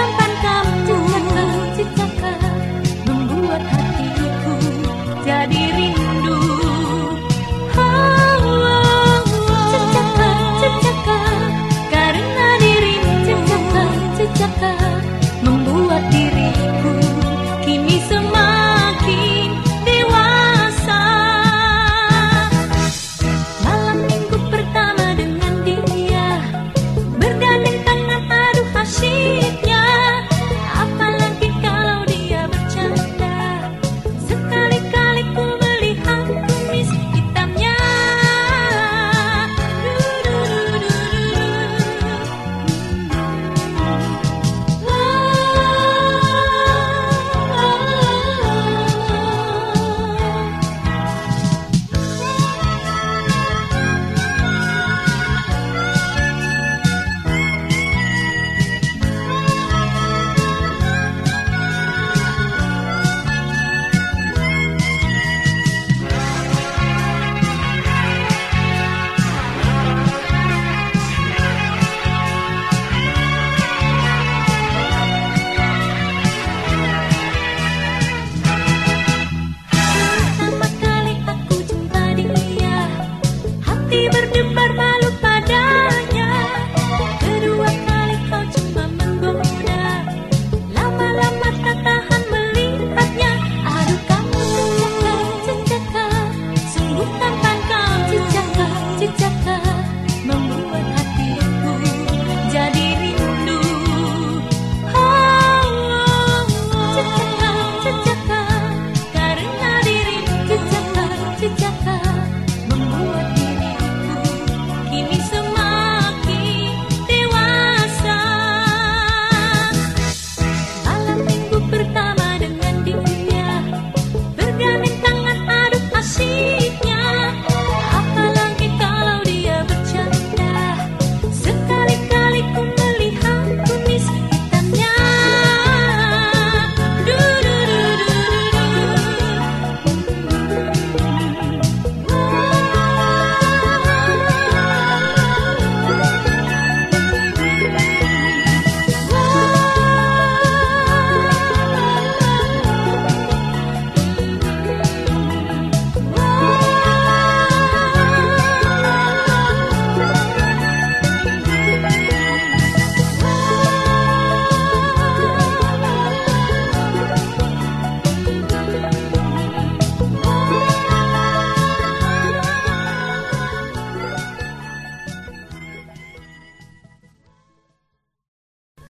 sang tan cam.